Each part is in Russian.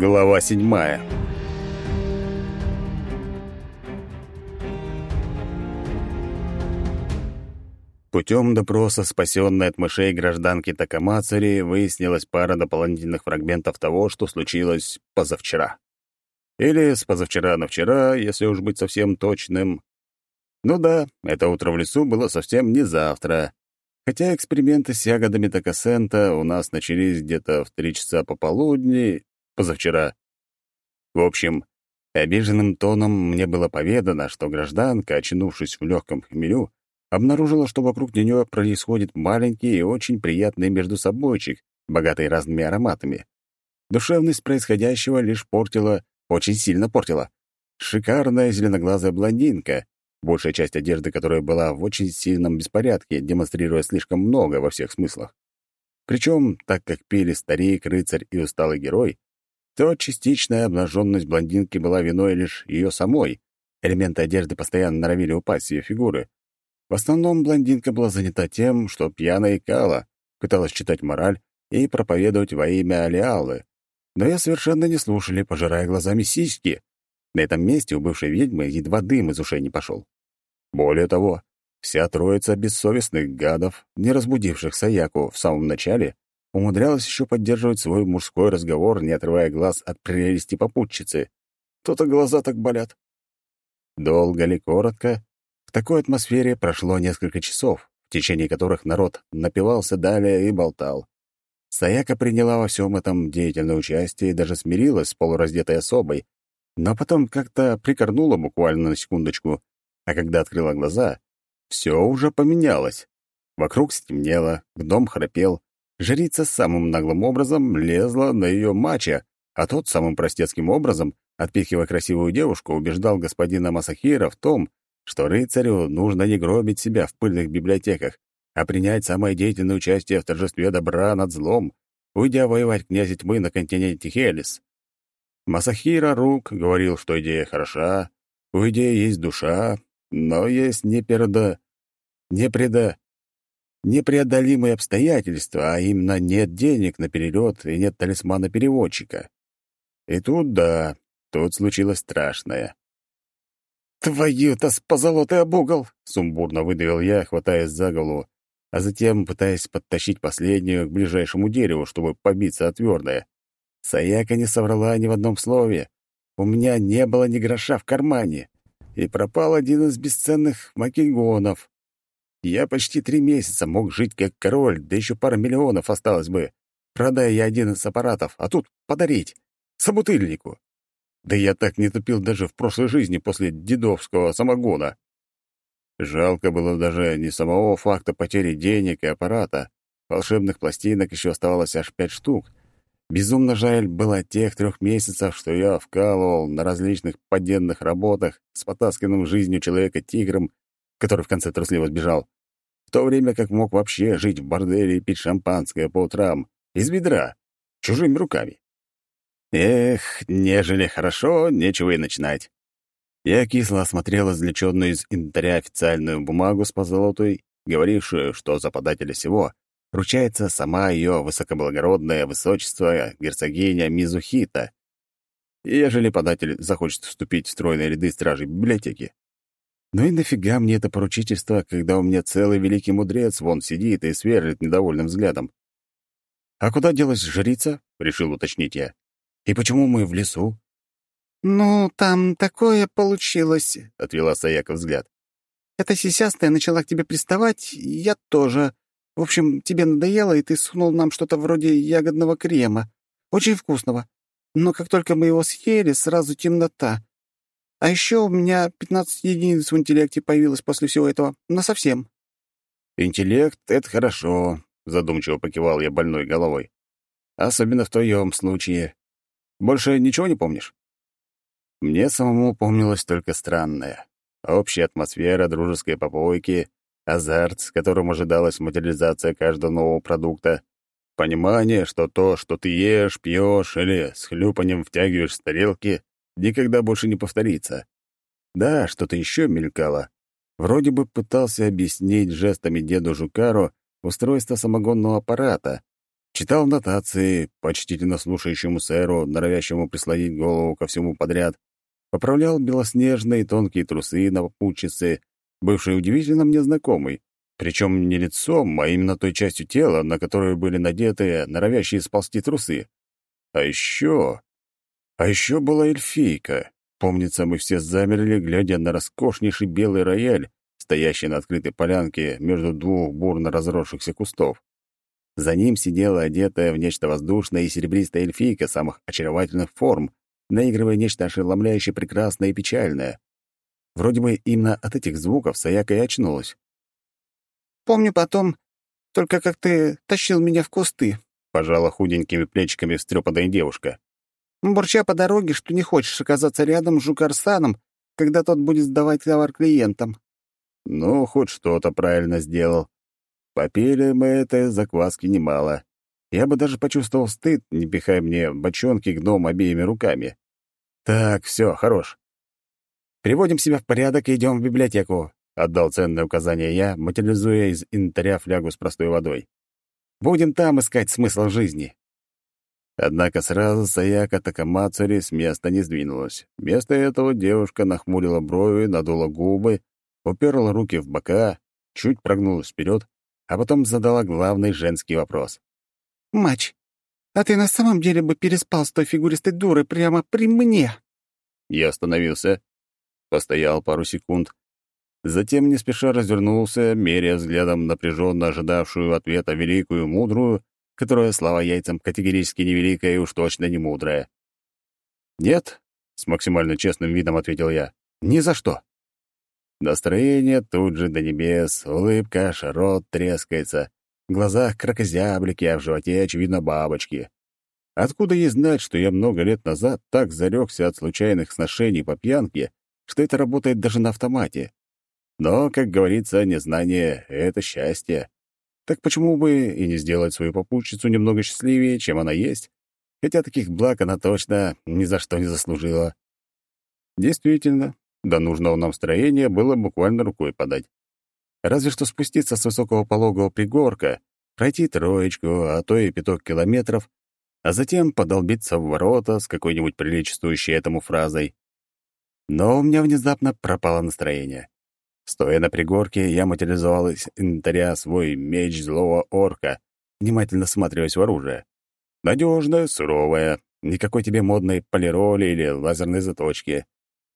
Глава седьмая. Путем допроса, спасенной от мышей гражданки Такамацари, выяснилась пара дополнительных фрагментов того, что случилось позавчера. Или с позавчера на вчера, если уж быть совсем точным. Ну да, это утро в лесу было совсем не завтра. Хотя эксперименты с ягодами Такасента у нас начались где-то в три часа пополудни, позавчера. В общем, обиженным тоном мне было поведано, что гражданка, очнувшись в легком хмелю, обнаружила, что вокруг нее происходит маленький и очень приятный междусобойчик, богатый разными ароматами. Душевность происходящего лишь портила, очень сильно портила. Шикарная зеленоглазая блондинка, большая часть одежды которой была в очень сильном беспорядке, демонстрируя слишком много во всех смыслах. Причем, так как пели старик, рыцарь и усталый герой, то частичная обнаженность блондинки была виной лишь ее самой. Элементы одежды постоянно норовили упасть с ее фигуры. В основном блондинка была занята тем, что пьяно икала, пыталась читать мораль и проповедовать во имя Алиалы. Но ее совершенно не слушали, пожирая глазами сиськи. На этом месте у бывшей ведьмы едва дым из ушей не пошел. Более того, вся троица бессовестных гадов, не разбудивших Саяку в самом начале, умудрялась еще поддерживать свой мужской разговор, не отрывая глаз от прелести попутчицы. То-то глаза так болят. Долго ли, коротко, в такой атмосфере прошло несколько часов, в течение которых народ напивался далее и болтал. Саяка приняла во всем этом деятельное участие и даже смирилась с полураздетой особой, но потом как-то прикорнула буквально на секундочку, а когда открыла глаза, все уже поменялось. Вокруг стемнело, дом храпел, Жрица самым наглым образом лезла на ее мача, а тот самым простецким образом, отпихивая красивую девушку, убеждал господина Масахира в том, что рыцарю нужно не гробить себя в пыльных библиотеках, а принять самое деятельное участие в торжестве добра над злом, уйдя воевать князя тьмы на континенте Хелис. Масахира Рук говорил, что идея хороша, у идеи есть душа, но есть неперда... непреда непреодолимые обстоятельства, а именно нет денег на перелет и нет талисмана переводчика. И тут, да, тут случилось страшное. «Твою-то с позолотой об угол!» — сумбурно выдавил я, хватаясь за голову, а затем пытаясь подтащить последнюю к ближайшему дереву, чтобы побиться о твердое. Саяка не соврала ни в одном слове. У меня не было ни гроша в кармане, и пропал один из бесценных макегонов. Я почти три месяца мог жить как король, да еще пара миллионов осталось бы. Продая я один из аппаратов, а тут подарить. Собутыльнику. Да я так не тупил даже в прошлой жизни после дедовского самогона. Жалко было даже не самого факта потери денег и аппарата. Волшебных пластинок еще оставалось аж пять штук. Безумно жаль было тех трех месяцев, что я вкалывал на различных подземных работах с потасканным жизнью человека-тигром который в конце трусливо сбежал, в то время как мог вообще жить в борделе и пить шампанское по утрам из ведра, чужими руками. Эх, нежели хорошо, нечего и начинать. Я кисло осмотрел извлеченную из инвентаря официальную бумагу с позолотой, говорившую, что за подателя всего ручается сама ее высокоблагородное высочество герцогиня Мизухита. ежели податель захочет вступить в стройные ряды стражей библиотеки. Ну и нафига мне это поручительство, когда у меня целый великий мудрец вон сидит и сверлит недовольным взглядом? «А куда делась жрица?» — решил уточнить я. «И почему мы в лесу?» «Ну, там такое получилось», — отвела Саяка взгляд. «Эта сисястая начала к тебе приставать, я тоже. В общем, тебе надоело, и ты сунул нам что-то вроде ягодного крема. Очень вкусного. Но как только мы его съели, сразу темнота. А еще у меня 15 единиц в интеллекте появилось после всего этого. Насовсем. «Интеллект — это хорошо», — задумчиво покивал я больной головой. «Особенно в твоем случае. Больше ничего не помнишь?» Мне самому помнилось только странное. Общая атмосфера дружеской попойки, азарт, с которым ожидалась материализация каждого нового продукта, понимание, что то, что ты ешь, пьешь или с хлюпанием втягиваешь с тарелки, никогда больше не повторится. Да, что-то еще мелькало. Вроде бы пытался объяснить жестами деду Жукару устройство самогонного аппарата. читал нотации, почтительно слушающему сэру, норовящему прислонить голову ко всему подряд, поправлял белоснежные тонкие трусы на попутчице, бывшей удивительно мне знакомой, причем не лицом, а именно той частью тела, на которую были надеты норовящие сползти трусы. А еще... А еще была эльфийка. Помнится, мы все замерли, глядя на роскошнейший белый рояль, стоящий на открытой полянке между двух бурно разросшихся кустов. За ним сидела одетая в нечто воздушное и серебристая эльфийка самых очаровательных форм, наигрывая нечто ошеломляюще прекрасное и печальное. Вроде бы именно от этих звуков Саяка и очнулась. «Помню потом, только как ты тащил меня в кусты», — пожала худенькими плечиками встрепанная девушка. «Бурча по дороге, что не хочешь оказаться рядом с Жукарсаном, когда тот будет сдавать товар клиентам». «Ну, хоть что-то правильно сделал. Попили мы это закваски немало. Я бы даже почувствовал стыд, не пихая мне бочонки гном обеими руками. Так, все, хорош. Приводим себя в порядок и идем в библиотеку, отдал ценное указание я, материализуя из инвентаря флягу с простой водой. Будем там искать смысл жизни. Однако сразу Саяка Такамацури с места не сдвинулась. Вместо этого девушка нахмурила брови, надула губы, уперла руки в бока, чуть прогнулась вперед, а потом задала главный женский вопрос. «Мач, а ты на самом деле бы переспал с той фигуристой дурой прямо при мне?» Я остановился, постоял пару секунд, затем не спеша развернулся, меряя взглядом напряженно ожидавшую ответа великую мудрую, которая, слава яйцам, категорически невеликая и уж точно не мудрая. «Нет», — с максимально честным видом ответил я, — «ни за что». Настроение тут же до небес, улыбка аж рот трескается, в глазах крокозяблики, а в животе, очевидно, бабочки. Откуда ей знать, что я много лет назад так зарекся от случайных сношений по пьянке, что это работает даже на автомате? Но, как говорится, незнание — это счастье. Так почему бы и не сделать свою попутчицу немного счастливее, чем она есть? Хотя таких благ она точно ни за что не заслужила. Действительно, до нужного нам строения было буквально рукой подать. Разве что спуститься с высокого пологого пригорка, пройти троечку, а то и пяток километров, а затем подолбиться в ворота с какой-нибудь приличествующей этому фразой. Но у меня внезапно пропало настроение. Стоя на пригорке, я материализовал из инвентаря свой меч злого орка, внимательно всматриваясь в оружие. Надежное, суровое, никакой тебе модной полироли или лазерной заточки.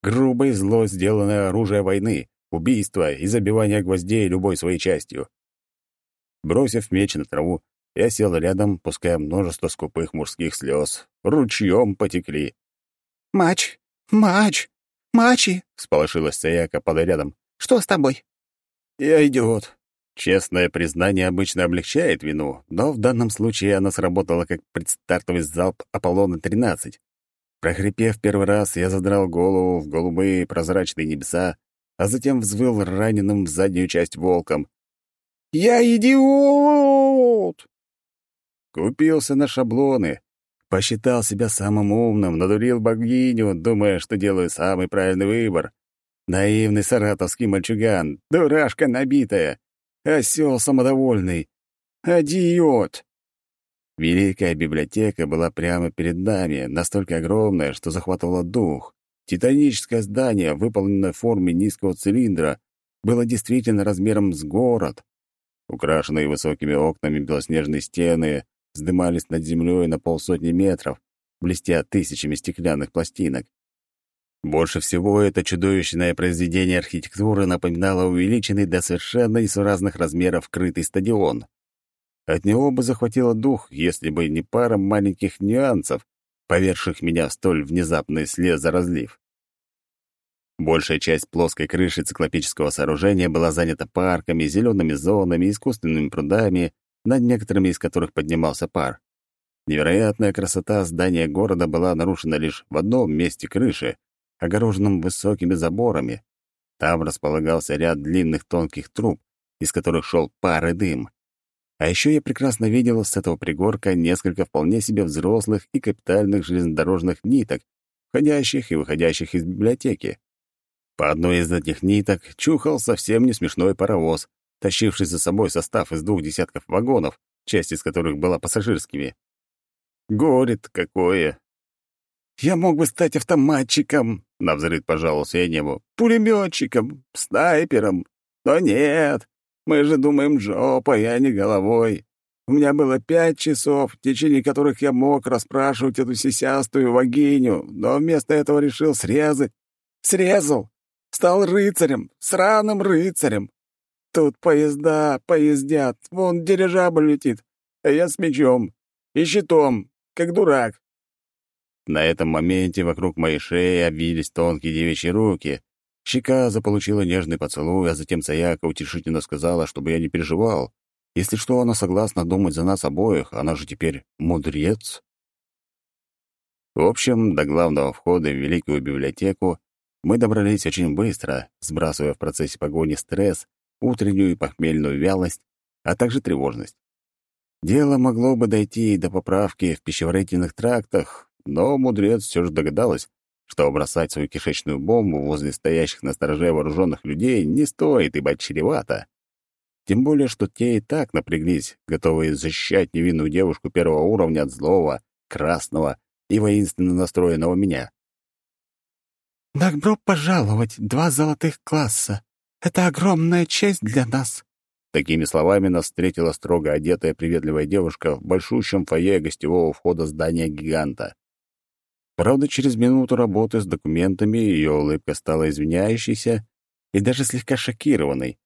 Грубое зло сделанное оружие войны, убийство и забивание гвоздей любой своей частью. Бросив меч на траву, я сел рядом, пуская множество скупых мужских слез. Ручьем потекли. «Мач! Мач! Мачи!» — всполошилась Саяка, падая рядом. «Что с тобой?» «Я идиот». Честное признание обычно облегчает вину, но в данном случае оно сработало как предстартовый залп Аполлона-13. Прохрипев первый раз, я задрал голову в голубые прозрачные небеса, а затем взвыл раненым в заднюю часть волком. «Я идиот!» Купился на шаблоны, посчитал себя самым умным, надурил богиню, думая, что делаю самый правильный выбор. Наивный саратовский мальчуган, дурашка набитая, осел самодовольный, адиот. Великая библиотека была прямо перед нами, настолько огромная, что захватывала дух. Титаническое здание, выполненное в форме низкого цилиндра, было действительно размером с город. Украшенные высокими окнами белоснежные стены вздымались над землей на полсотни метров, блестя тысячами стеклянных пластинок. Больше всего это чудовищное произведение архитектуры напоминало увеличенный до совершенно несуразных размеров крытый стадион. От него бы захватило дух, если бы не пара маленьких нюансов, поверших меня в столь внезапный слезоразлив. Большая часть плоской крыши циклопического сооружения была занята парками, зелеными зонами, искусственными прудами, над некоторыми из которых поднимался пар. Невероятная красота здания города была нарушена лишь в одном месте крыши, огороженном высокими заборами. Там располагался ряд длинных тонких труб, из которых шел пар и дым. А еще я прекрасно видел с этого пригорка несколько вполне себе взрослых и капитальных железнодорожных ниток, входящих и выходящих из библиотеки. По одной из этих ниток чухал совсем не смешной паровоз, тащивший за собой состав из двух десятков вагонов, часть из которых была пассажирскими. Горе-то какое! «Я мог бы стать автоматчиком», — навзрыд пожаловался я небу, «пулеметчиком, снайпером. Но нет, мы же думаем жопой, а не головой. У меня было пять часов, в течение которых я мог расспрашивать эту сисястую вагиню, но вместо этого решил срезать. Срезал! Стал рыцарем, сраным рыцарем. Тут поезда, поездят, вон дирижабль летит, а я с мечом и щитом, как дурак. На этом моменте вокруг моей шеи обвились тонкие девичьи руки. Щека заполучила нежный поцелуй, а затем Саяка утешительно сказала, чтобы я не переживал. Если что, она согласна думать за нас обоих, она же теперь мудрец. В общем, до главного входа в Великую библиотеку мы добрались очень быстро, сбрасывая в процессе погони стресс, утреннюю и похмельную вялость, а также тревожность. Дело могло бы дойти и до поправки в пищеварительных трактах, но мудрец все же догадалась, что бросать свою кишечную бомбу возле стоящих на стороже вооруженных людей не стоит, ибо чревато. Тем более, что те и так напряглись, готовые защищать невинную девушку первого уровня от злого, красного и воинственно настроенного меня. «Добро пожаловать, два золотых класса. Это огромная честь для нас». Такими словами нас встретила строго одетая приветливая девушка в большущем фойе гостевого входа здания гиганта. Правда, через минуту работы с документами ее улыбка стала извиняющейся и даже слегка шокированной.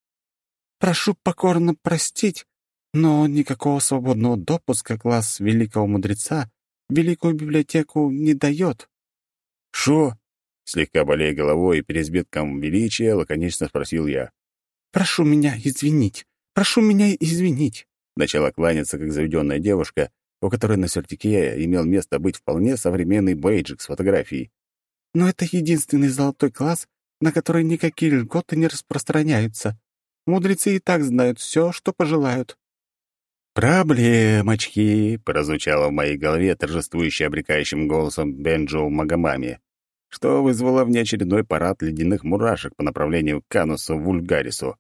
Прошу покорно простить, но никакого свободного допуска класс великого мудреца Великую библиотеку не дает. «Шо?» — слегка болея головой и переизбытком величия, лаконично спросил я. «Прошу меня извинить, прошу меня извинить», — начала кланяться, как заведенная девушка, у которой на сертике имел место быть вполне современный бейджик с фотографией. «Но это единственный золотой класс, на который никакие льготы не распространяются. Мудрецы и так знают все, что пожелают». «Проблемочки!» — прозвучало в моей голове торжествующе обрекающим голосом Бенджоу Магомами, что вызвало внеочередной парад ледяных мурашек по направлению к Канусу Вульгарису.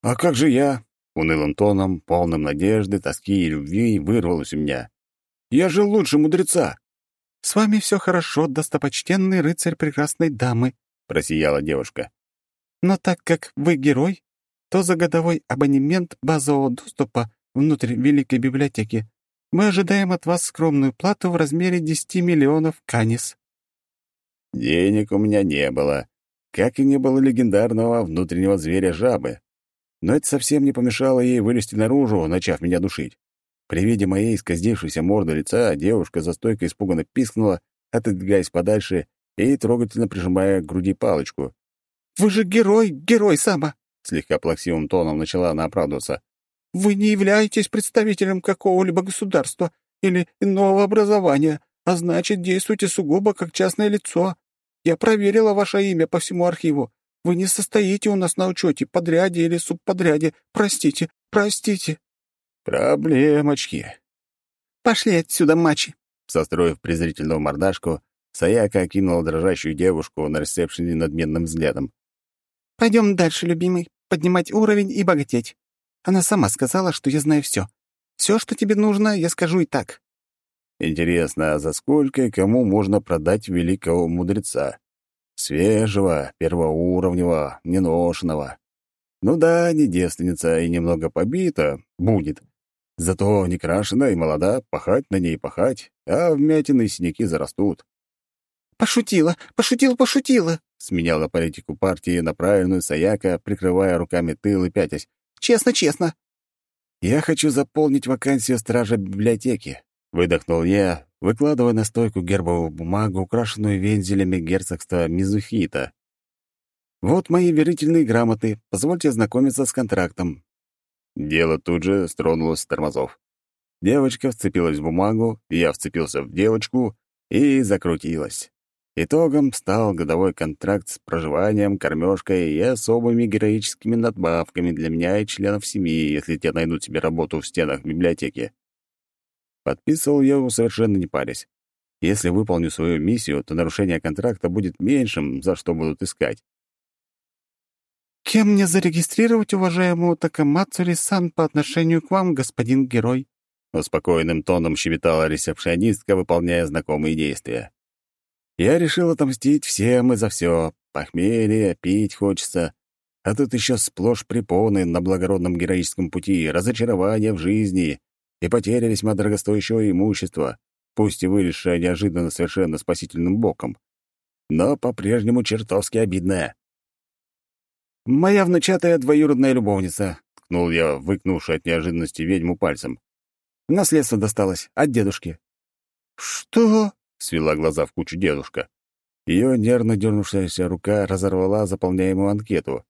«А как же я?» — унылым тоном, полным надежды, тоски и любви вырвалось у меня. «Я же лучше мудреца!» «С вами все хорошо, достопочтенный рыцарь прекрасной дамы», — просияла девушка. Но так как вы герой, то за годовой абонемент базового доступа внутрь Великой библиотеки мы ожидаем от вас скромную плату в размере 10 миллионов канис». Денег у меня не было, как и не было легендарного внутреннего зверя-жабы. Но это совсем не помешало ей вылезти наружу, начав меня душить. При виде моей скоздившейся морды лица девушка за стойкой испуганно пискнула, отодвигаясь подальше и трогательно прижимая к груди палочку. Вы же герой, герой Сама!» Слегка плаксивым тоном начала она оправдываться. «Вы не являетесь представителем какого-либо государства или иного образования, а значит, действуете сугубо как частное лицо. Я проверила ваше имя по всему архиву. Вы не состоите у нас на учете, подряде или субподряде. Простите, простите». «Проблемочки». «Пошли отсюда, мачи!» Состроив презрительную мордашку, Саяка окинула дрожащую девушку на ресепшене надменным взглядом. Пойдем дальше, любимый, поднимать уровень и богатеть. Она сама сказала, что я знаю все. Все, что тебе нужно, я скажу и так. Интересно, а за сколько и кому можно продать великого мудреца? Свежего, первоуровневого, неношенного. Ну да, не девственница и немного побита будет. Зато не крашена и молода, пахать на ней пахать, а вмятины и синяки зарастут. «Пошутила, пошутила, пошутила!» Сменяла политику партии на правильную Саяка, прикрывая руками тыл и пятясь. «Честно, честно!» «Я хочу заполнить вакансию стража библиотеки», — выдохнул я, выкладывая на стойку гербовую бумагу, украшенную вензелями герцогства Мизухита. «Вот мои верительные грамоты. Позвольте ознакомиться с контрактом». Дело тут же стронулось с тормозов. Девочка вцепилась в бумагу, я вцепился в девочку и закрутилась. Итогом стал годовой контракт с проживанием, кормежкой и особыми героическими надбавками для меня и членов семьи, если те найдут себе работу в стенах библиотеки. Подписывал я его совершенно не парясь. Если выполню свою миссию, то нарушение контракта будет меньшим, за что будут искать. «Кем мне зарегистрировать уважаемую Такамацури-сан по отношению к вам, господин герой?» Успокоенным тоном щебетала ресепшионистка, выполняя знакомые действия. Я решил отомстить всем и за все. Похмелье, пить хочется. А тут еще сплошь препоны на благородном героическом пути, разочарование в жизни и потеря весьма дорогостоящего имущества, пусть и вылезшая неожиданно совершенно спасительным боком. Но по-прежнему чертовски обидная. «Моя внучатая двоюродная любовница», — ткнул я, выкнувший от неожиданности ведьму пальцем. «Наследство досталось от дедушки». «Что?» — свела глаза в кучу дедушка. Ее нервно дернувшаяся рука разорвала заполняемую анкету.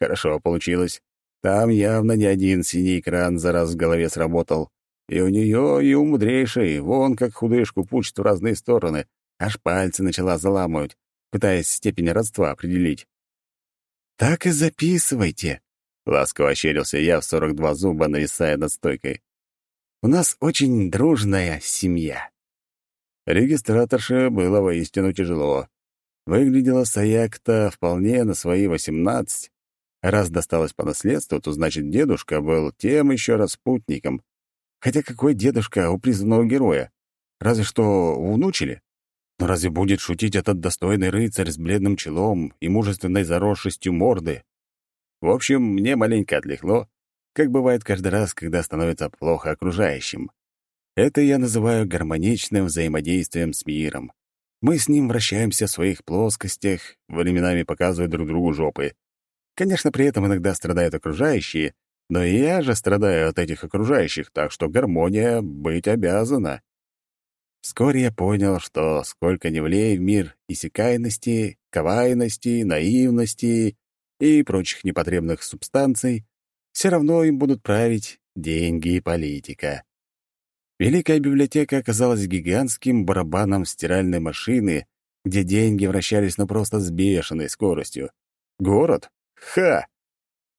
Хорошо получилось. Там явно не один синий экран за раз в голове сработал. И у нее, и у мудрейшей, вон как худышку пучит в разные стороны, аж пальцы начала заламывать, пытаясь степень родства определить. «Так и записывайте», — ласково ощерился я в сорок два зуба, нависая над стойкой. «У нас очень дружная семья». Регистраторше было воистину тяжело. Выглядела Саякта вполне на свои восемнадцать. Раз досталось по наследству, то значит, дедушка был тем еще распутником. Хотя какой дедушка у призванного героя? Разве что внучили? Но разве будет шутить этот достойный рыцарь с бледным челом и мужественной заросшестью морды? В общем, мне маленько отлегло, как бывает каждый раз, когда становится плохо окружающим. Это я называю гармоничным взаимодействием с миром. Мы с ним вращаемся в своих плоскостях, временами показывая друг другу жопы. Конечно, при этом иногда страдают окружающие, но и я же страдаю от этих окружающих, так что гармония быть обязана. Вскоре я понял, что сколько не влей в мир иссякайности, кавайности, наивности и прочих непотребных субстанций, все равно им будут править деньги и политика. Великая библиотека оказалась гигантским барабаном стиральной машины, где деньги вращались ну просто с бешеной скоростью. Город? Ха!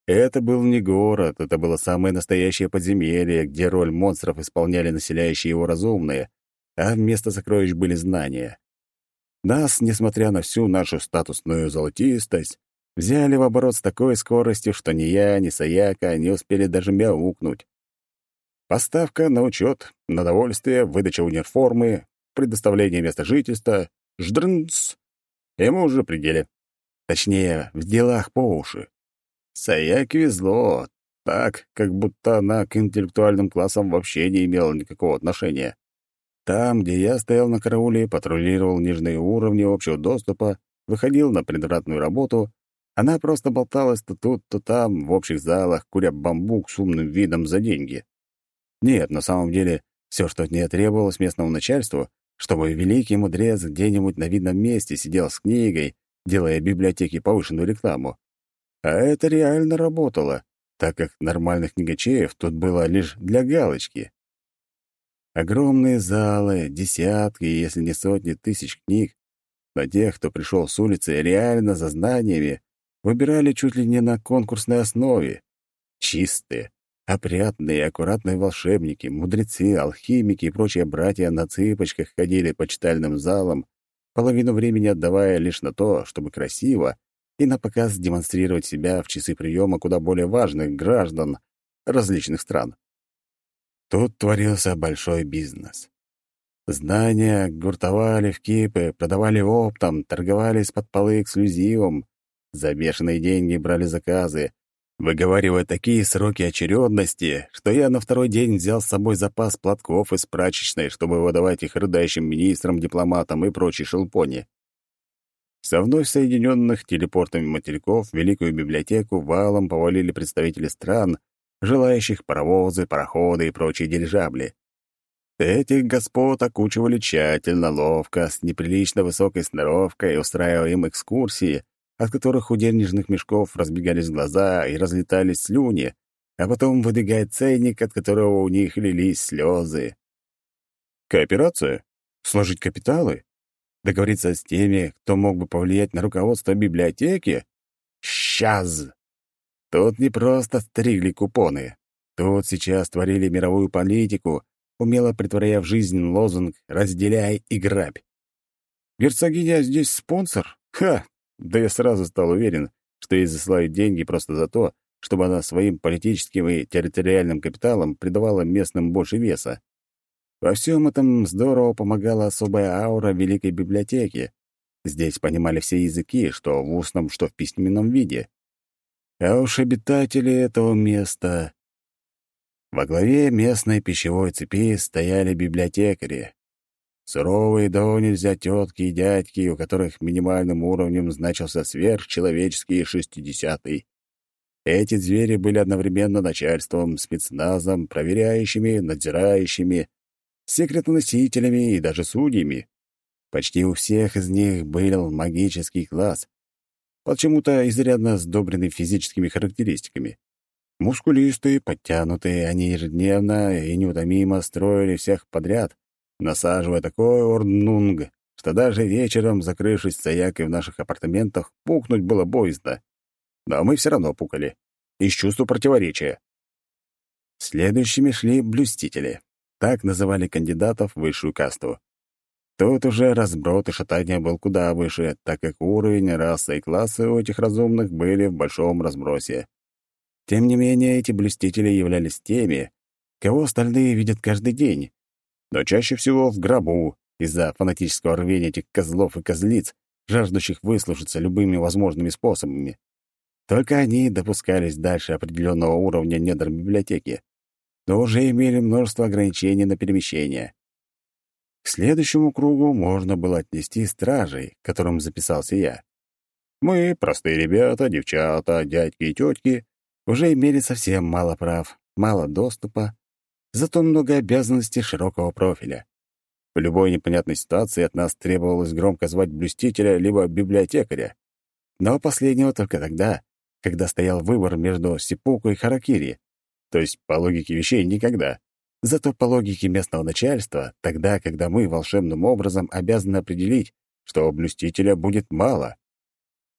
Это был не город, это было самое настоящее подземелье, где роль монстров исполняли населяющие его разумные, а вместо сокровищ были знания. Нас, несмотря на всю нашу статусную золотистость, взяли в оборот с такой скоростью, что ни я, ни Саяка не успели даже мяукнуть. Поставка на учет, на довольствие, выдача униформы, предоставление места жительства, ждрнц. Ему уже пределе. Точнее, в делах по уши. Саяке везло, так, как будто она к интеллектуальным классам вообще не имела никакого отношения. Там, где я стоял на карауле, патрулировал нижние уровни общего доступа, выходил на предвратную работу, она просто болталась то тут, то там, в общих залах, куря бамбук с умным видом за деньги. Нет, на самом деле, все, что от нее требовалось местному начальству, чтобы великий мудрец где-нибудь на видном месте сидел с книгой, делая библиотеке повышенную рекламу. А это реально работало, так как нормальных книгачеев тут было лишь для галочки. Огромные залы, десятки, если не сотни тысяч книг, но тех, кто пришел с улицы реально за знаниями, выбирали чуть ли не на конкурсной основе. Чистые, Опрятные и аккуратные волшебники, мудрецы, алхимики и прочие братья на цыпочках ходили по читальным залам, половину времени отдавая лишь на то, чтобы красиво и на показ демонстрировать себя в часы приема куда более важных граждан различных стран. Тут творился большой бизнес. Знания гуртовали в кипы, продавали оптом, торговали из-под полы эксклюзивом, за бешеные деньги брали заказы, выговаривая такие сроки очередности, что я на второй день взял с собой запас платков из прачечной, чтобы выдавать их рыдающим министрам, дипломатам и прочей шелпоне. Со вновь соединенных телепортами материков в Великую библиотеку валом повалили представители стран, желающих паровозы, пароходы и прочие дирижабли. Этих господ окучивали тщательно, ловко, с неприлично высокой сноровкой, устраивая им экскурсии, от которых у денежных мешков разбегались глаза и разлетались слюни, а потом выдвигает ценник, от которого у них лились слезы. Кооперация? Сложить капиталы? Договориться с теми, кто мог бы повлиять на руководство библиотеки? Сейчас! Тут не просто стригли купоны. Тут сейчас творили мировую политику, умело притворяя в жизнь лозунг «разделяй и грабь». Герцогиня здесь спонсор? Ха! Да я сразу стал уверен, что ей засылают деньги просто за то, чтобы она своим политическим и территориальным капиталом придавала местным больше веса. Во всем этом здорово помогала особая аура Великой Библиотеки. Здесь понимали все языки, что в устном, что в письменном виде. А уж обитатели этого места... Во главе местной пищевой цепи стояли библиотекари. Суровые до нельзя тетки и дядьки, у которых минимальным уровнем значился сверхчеловеческий шестидесятый. Эти звери были одновременно начальством, спецназом, проверяющими, надзирающими, секретоносителями и даже судьями. Почти у всех из них был магический класс, почему-то изрядно сдобренный физическими характеристиками. Мускулистые, подтянутые, они ежедневно и неутомимо строили всех подряд, насаживая такой орнунг, что даже вечером, закрывшись стоякой в наших апартаментах, пукнуть было боязно. Но мы все равно пукали. Из чувства противоречия. Следующими шли блюстители. Так называли кандидатов в высшую касту. Тут уже разброд и шатание был куда выше, так как уровень, раса и классы у этих разумных были в большом разбросе. Тем не менее, эти блюстители являлись теми, кого остальные видят каждый день, но чаще всего в гробу из-за фанатического рвения этих козлов и козлиц, жаждущих выслушаться любыми возможными способами. Только они допускались дальше определенного уровня недр библиотеки, но уже имели множество ограничений на перемещение. К следующему кругу можно было отнести стражей, к которым записался я. Мы, простые ребята, девчата, дядьки и тетки, уже имели совсем мало прав, мало доступа, зато много обязанностей широкого профиля. В любой непонятной ситуации от нас требовалось громко звать блюстителя либо библиотекаря. Но последнего только тогда, когда стоял выбор между Сипуку и Харакири. То есть, по логике вещей, никогда. Зато по логике местного начальства, тогда, когда мы волшебным образом обязаны определить, что блюстителя будет мало.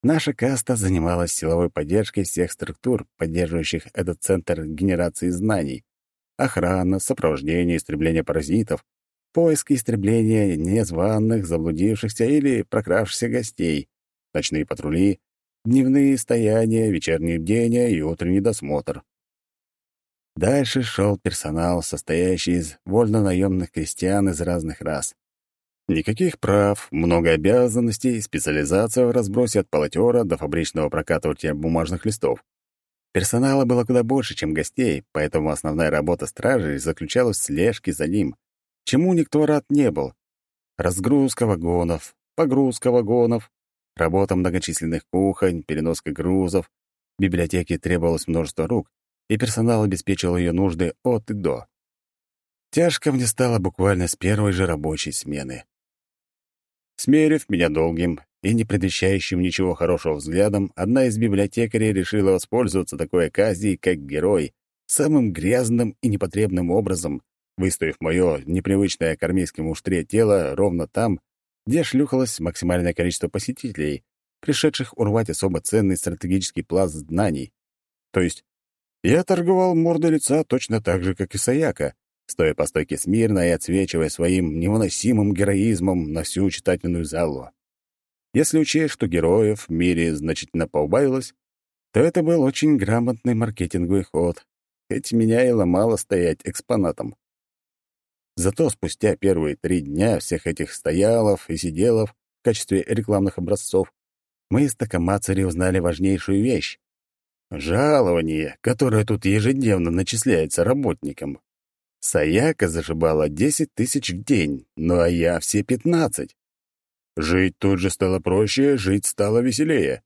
Наша каста занималась силовой поддержкой всех структур, поддерживающих этот центр генерации знаний. Охрана, сопровождение, истребление паразитов, поиск и истребление незваных, заблудившихся или прокравшихся гостей, ночные патрули, дневные стояния, вечерние бдения и утренний досмотр. Дальше шел персонал, состоящий из вольно-наемных крестьян из разных рас. Никаких прав, много обязанностей, специализация в разбросе от полотера до фабричного прокатывания бумажных листов. Персонала было куда больше, чем гостей, поэтому основная работа стражей заключалась в слежке за ним, чему никто рад не был. Разгрузка вагонов, погрузка вагонов, работа многочисленных кухонь, переноска грузов. В библиотеке требовалось множество рук, и персонал обеспечивал ее нужды от и до. Тяжко мне стало буквально с первой же рабочей смены. Смерив меня долгим и не предвещающим ничего хорошего взглядом, одна из библиотекарей решила воспользоваться такой оказией, как герой, самым грязным и непотребным образом, выставив мое непривычное к армейскому уштре тело ровно там, где шлюхалось максимальное количество посетителей, пришедших урвать особо ценный стратегический пласт знаний. То есть я торговал мордой лица точно так же, как и Саяка, стоя по стойке смирно и отсвечивая своим невыносимым героизмом на всю читательную залу. Если учесть, что героев в мире значительно поубавилось, то это был очень грамотный маркетинговый ход, хоть меня и ломало стоять экспонатом. Зато спустя первые три дня всех этих стоялов и сиделов в качестве рекламных образцов мы из Такамацари узнали важнейшую вещь. Жалование, которое тут ежедневно начисляется работникам. Саяка зашибала 10 тысяч в день, ну а я все 15. Жить тут же стало проще, жить стало веселее.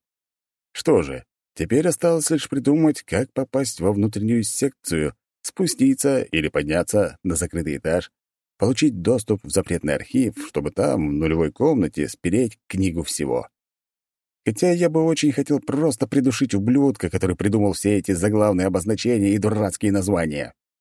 Что же, теперь осталось лишь придумать, как попасть во внутреннюю секцию, спуститься или подняться на закрытый этаж, получить доступ в запретный архив, чтобы там, в нулевой комнате, спереть книгу всего. Хотя я бы очень хотел просто придушить ублюдка, который придумал все эти заглавные обозначения и дурацкие названия.